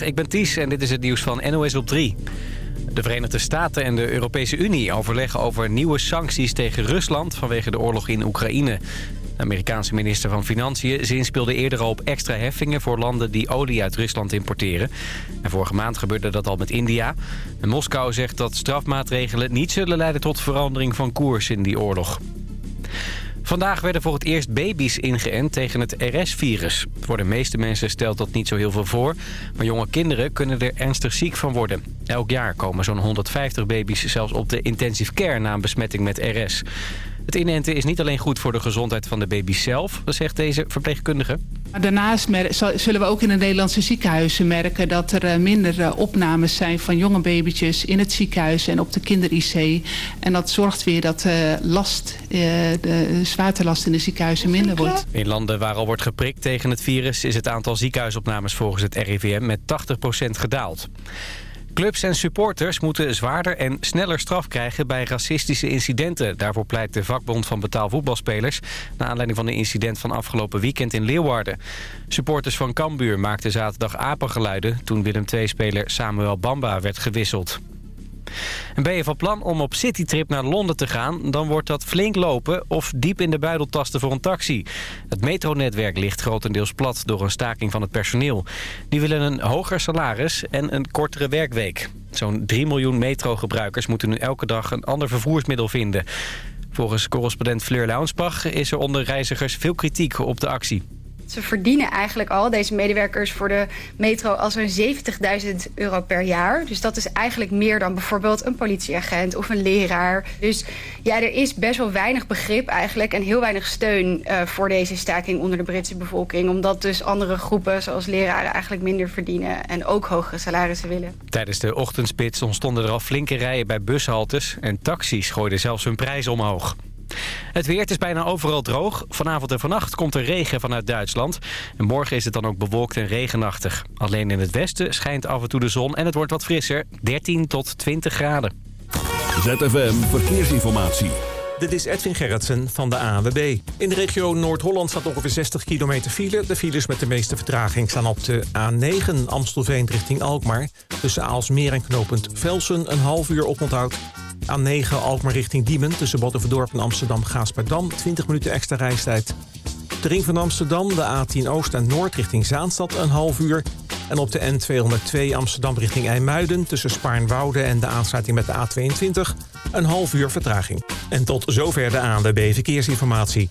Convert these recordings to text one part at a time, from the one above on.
Ik ben Ties en dit is het nieuws van NOS op 3. De Verenigde Staten en de Europese Unie overleggen over nieuwe sancties tegen Rusland... vanwege de oorlog in Oekraïne. De Amerikaanse minister van Financiën zinspeelde eerder al op extra heffingen... voor landen die olie uit Rusland importeren. En vorige maand gebeurde dat al met India. En Moskou zegt dat strafmaatregelen niet zullen leiden tot verandering van koers in die oorlog. Vandaag werden voor het eerst baby's ingeënt tegen het RS-virus. Voor de meeste mensen stelt dat niet zo heel veel voor. Maar jonge kinderen kunnen er ernstig ziek van worden. Elk jaar komen zo'n 150 baby's zelfs op de intensive care na een besmetting met RS. Het inenten is niet alleen goed voor de gezondheid van de baby zelf, dat zegt deze verpleegkundige. Daarnaast zullen we ook in de Nederlandse ziekenhuizen merken dat er eh, minder eh, opnames zijn van jonge babytjes in het ziekenhuis en op de kinder-IC. En dat zorgt weer dat de eh, last, de zwaartelast in de ziekenhuizen minder wordt. In landen waar al wordt geprikt tegen het virus is het aantal ziekenhuisopnames volgens het RIVM met 80% gedaald. Clubs en supporters moeten zwaarder en sneller straf krijgen bij racistische incidenten. Daarvoor pleit de vakbond van betaalvoetbalspelers... naar aanleiding van de incident van afgelopen weekend in Leeuwarden. Supporters van Cambuur maakten zaterdag apengeluiden... toen Willem II-speler Samuel Bamba werd gewisseld. En ben je van plan om op citytrip naar Londen te gaan... dan wordt dat flink lopen of diep in de buidel tasten voor een taxi. Het metronetwerk ligt grotendeels plat door een staking van het personeel. Die willen een hoger salaris en een kortere werkweek. Zo'n 3 miljoen metrogebruikers moeten nu elke dag een ander vervoersmiddel vinden. Volgens correspondent Fleur Launsbach is er onder reizigers veel kritiek op de actie. Ze verdienen eigenlijk al, deze medewerkers voor de metro, al zo'n 70.000 euro per jaar. Dus dat is eigenlijk meer dan bijvoorbeeld een politieagent of een leraar. Dus ja, er is best wel weinig begrip eigenlijk en heel weinig steun uh, voor deze staking onder de Britse bevolking. Omdat dus andere groepen, zoals leraren, eigenlijk minder verdienen en ook hogere salarissen willen. Tijdens de ochtendspits ontstonden er al flinke rijen bij bushaltes en taxis gooiden zelfs hun prijs omhoog. Het weer, het is bijna overal droog. Vanavond en vannacht komt er regen vanuit Duitsland. En morgen is het dan ook bewolkt en regenachtig. Alleen in het westen schijnt af en toe de zon en het wordt wat frisser. 13 tot 20 graden. ZFM Verkeersinformatie. Dit is Edwin Gerritsen van de ANWB. In de regio Noord-Holland staat ongeveer 60 kilometer file. De files met de meeste vertraging staan op de A9 Amstelveen richting Alkmaar. Tussen Aalsmeer en knooppunt Velsen een half uur oponthoud. A9 Alkmaar richting Diemen tussen Battenverdorp en Amsterdam-Gaasperdam. 20 minuten extra reistijd. De ring van Amsterdam, de A10 Oost en Noord richting Zaanstad een half uur. En op de N202 Amsterdam richting IJmuiden tussen Spaarnwoude en de aansluiting met de A22 een half uur vertraging. En tot zover de ANWB Verkeersinformatie.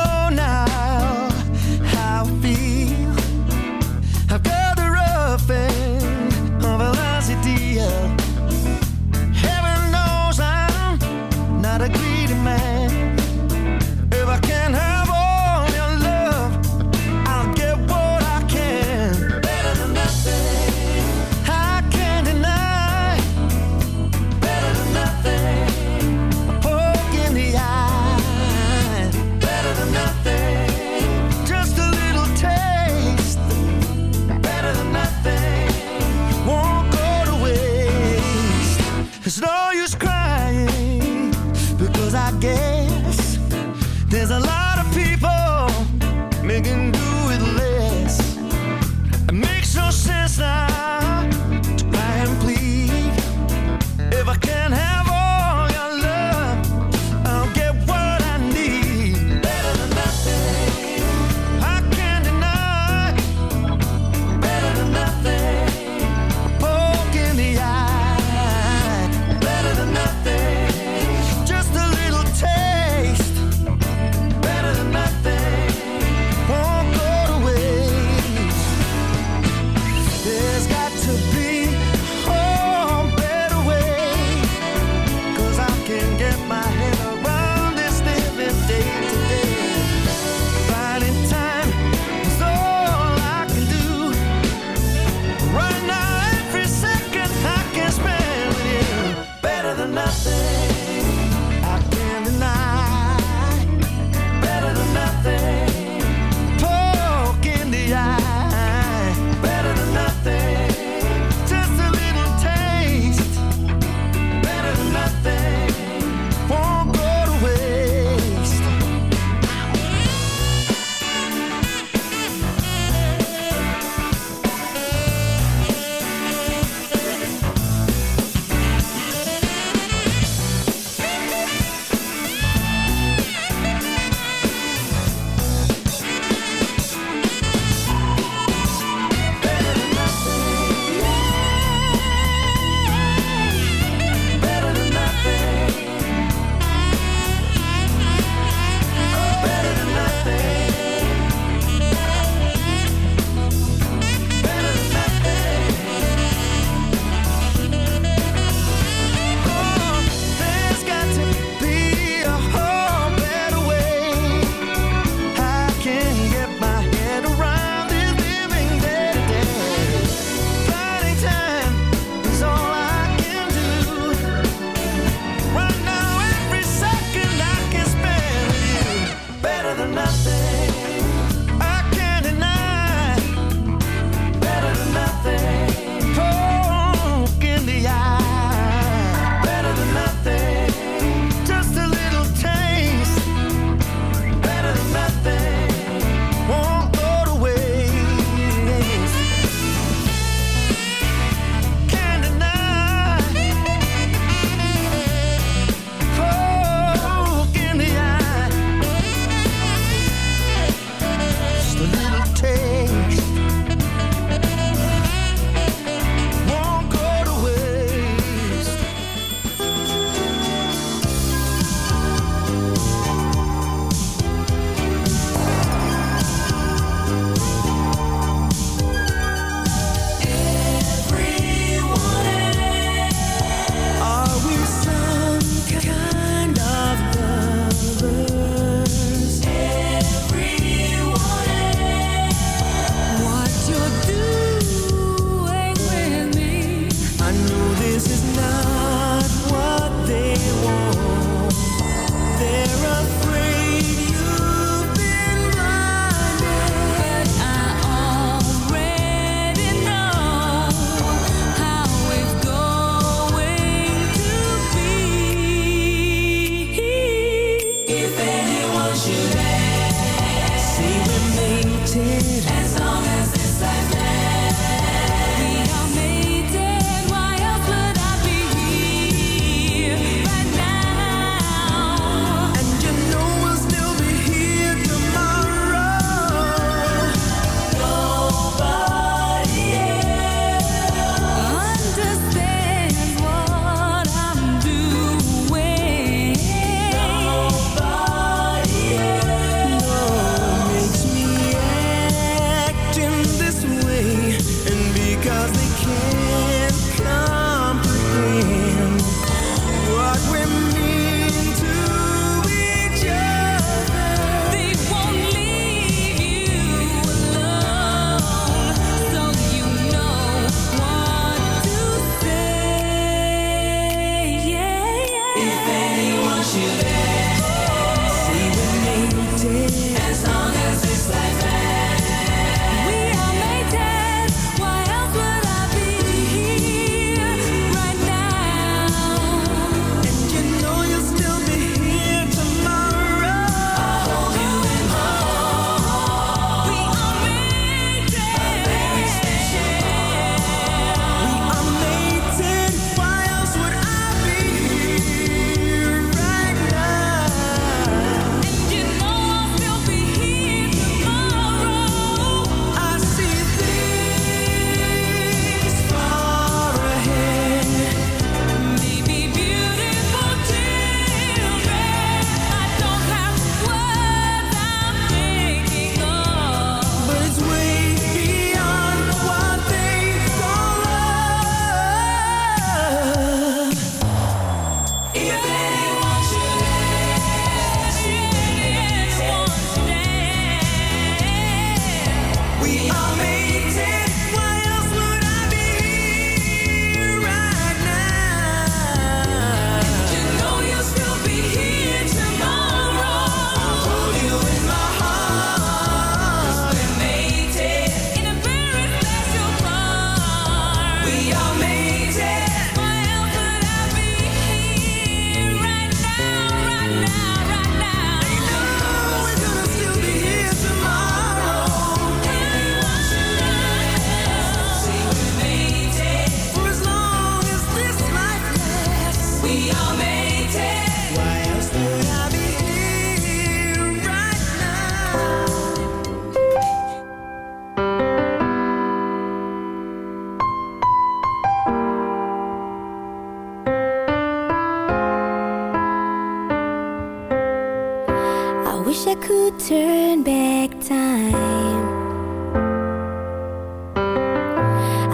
wish I could turn back time.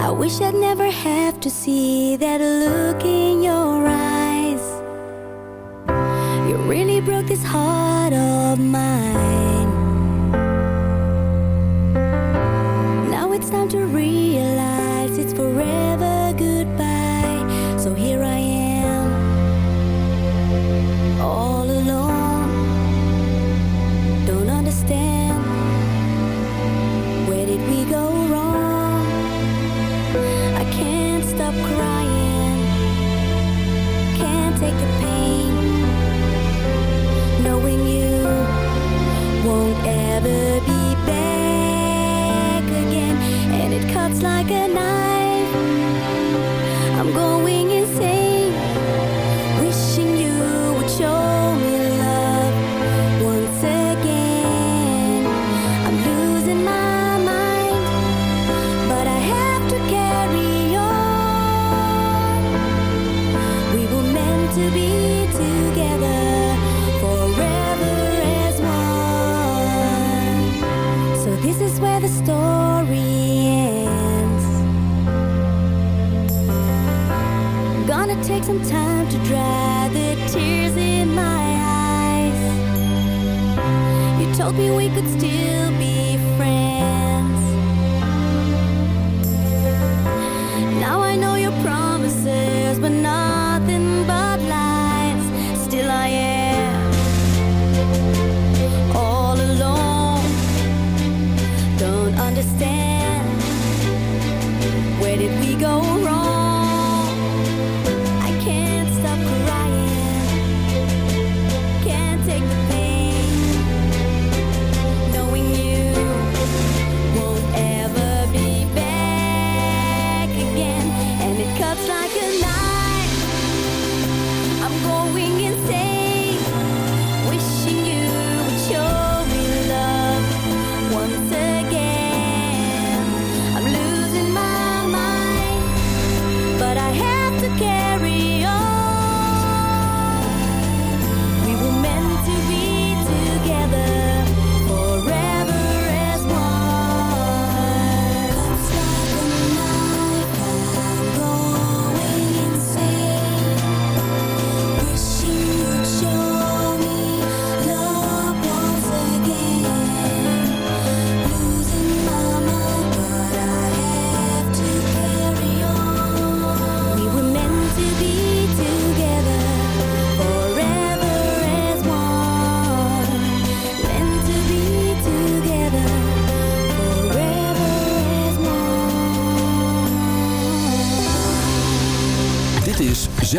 I wish I'd never have to see that look in your eyes. You really broke this heart of mine. maybe we could still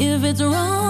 if it's wrong.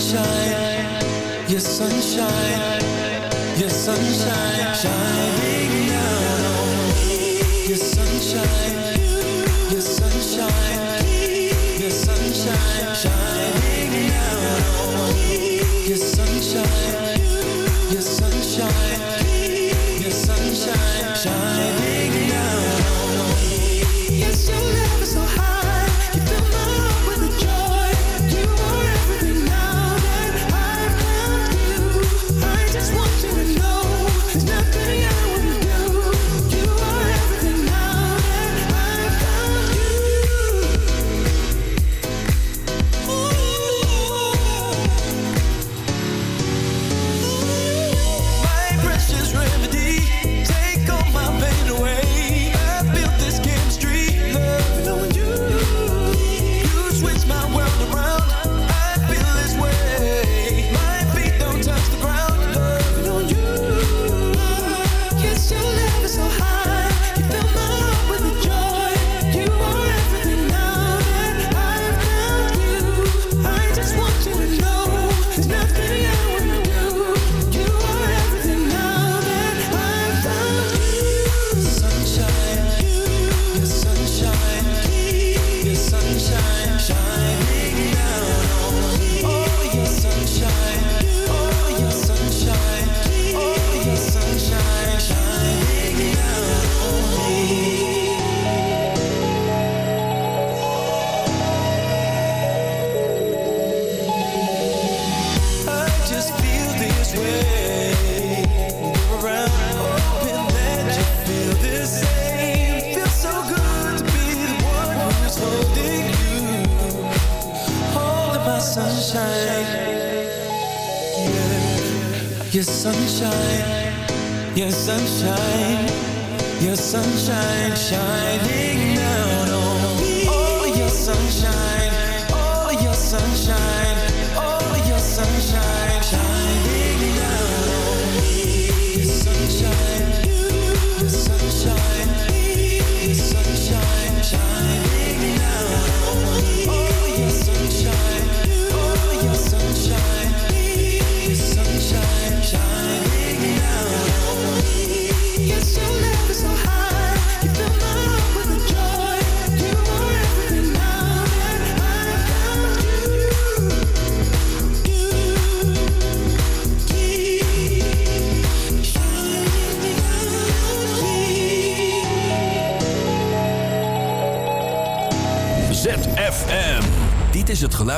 Sunshine, your sunshine,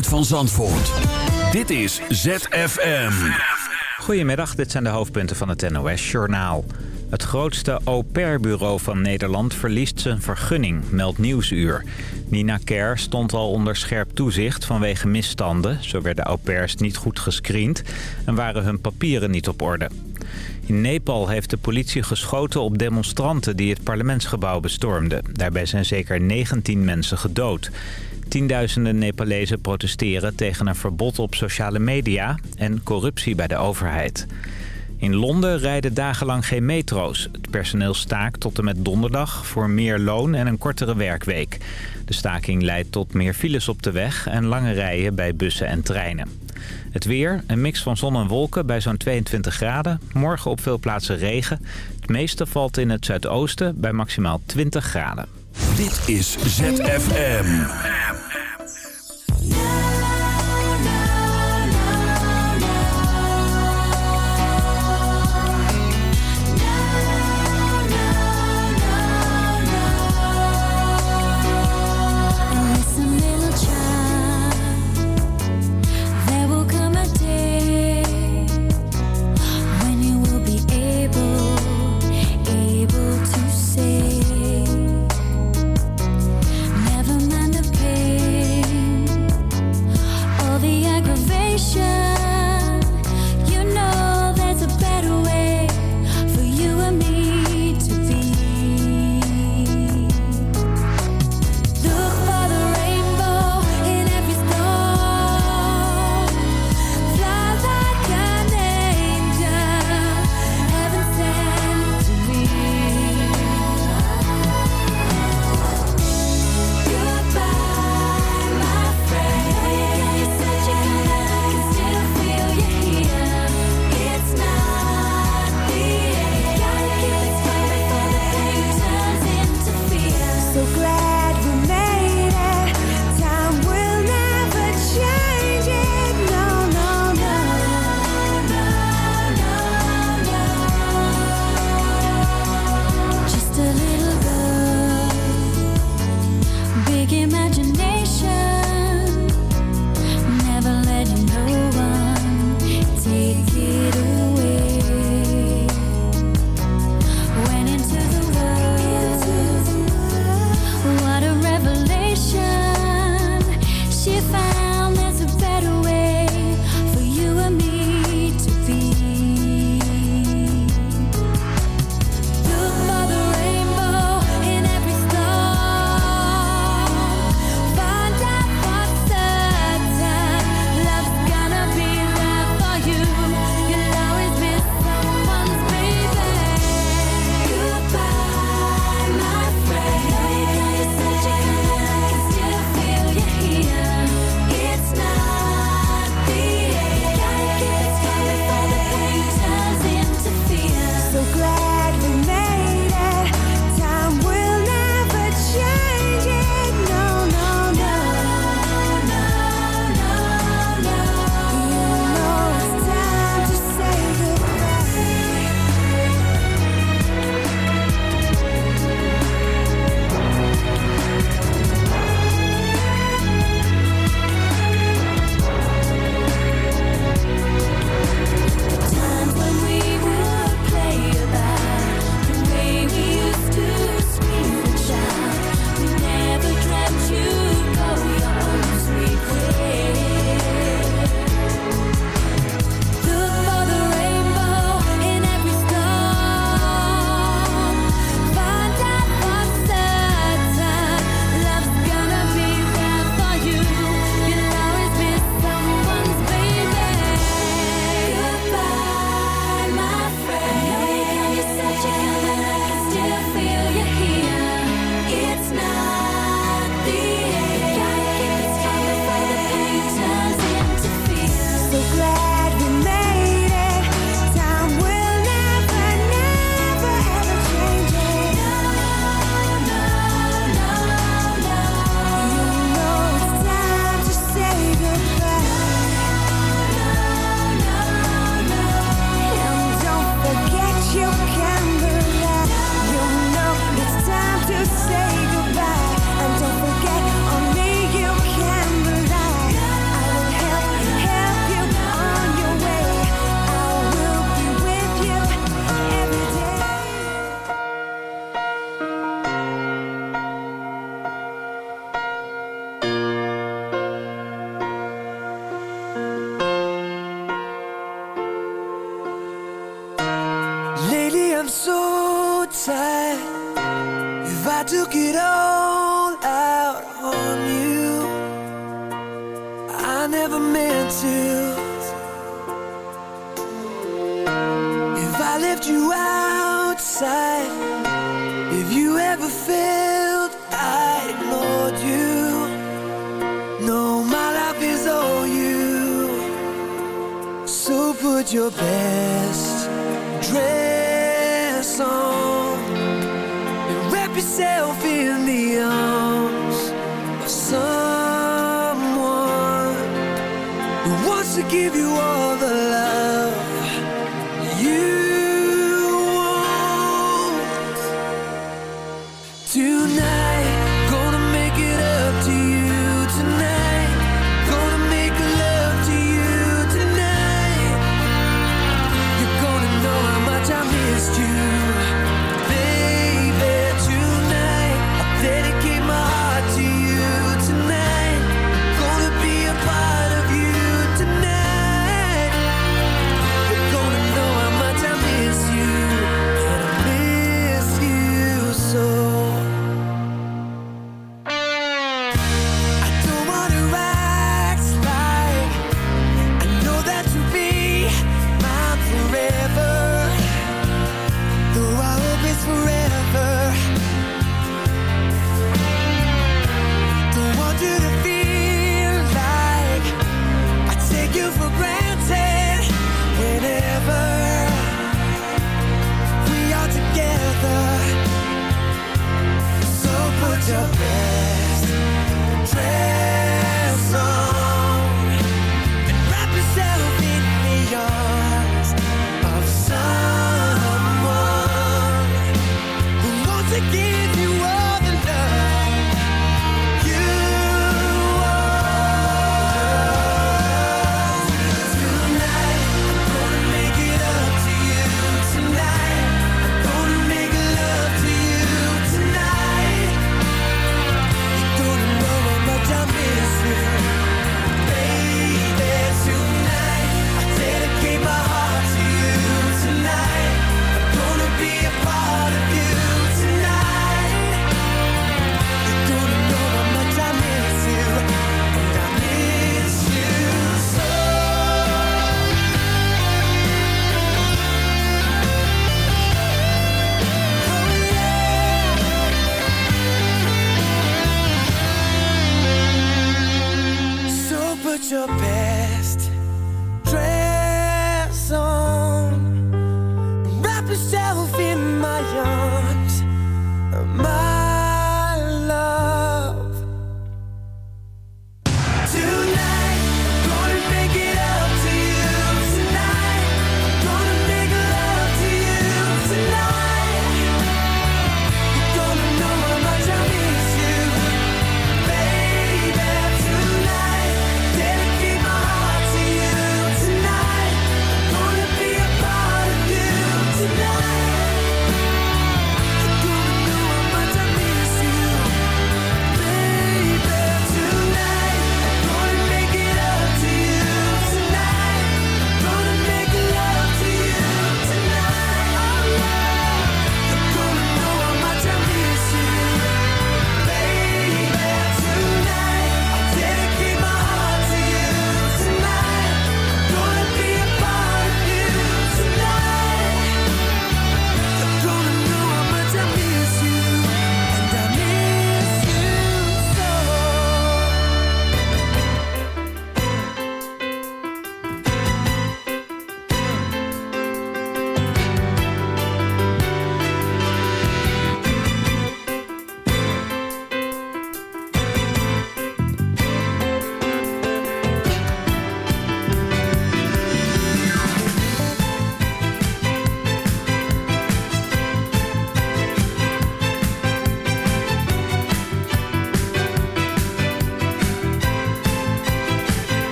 Van Zandvoort. Dit is ZFM. Goedemiddag, dit zijn de hoofdpunten van het NOS-journaal. Het grootste au pair-bureau van Nederland verliest zijn vergunning, meldt Nieuwsuur. Nina Kerr stond al onder scherp toezicht vanwege misstanden. Zo werden au pairs niet goed gescreend en waren hun papieren niet op orde. In Nepal heeft de politie geschoten op demonstranten die het parlementsgebouw bestormden. Daarbij zijn zeker 19 mensen gedood. Tienduizenden Nepalezen protesteren tegen een verbod op sociale media en corruptie bij de overheid. In Londen rijden dagenlang geen metro's. Het personeel staakt tot en met donderdag voor meer loon en een kortere werkweek. De staking leidt tot meer files op de weg en lange rijen bij bussen en treinen. Het weer, een mix van zon en wolken bij zo'n 22 graden. Morgen op veel plaatsen regen. Het meeste valt in het zuidoosten bij maximaal 20 graden. Dit is ZFM.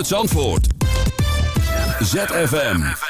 Vanuit Zandvoort. ZFM.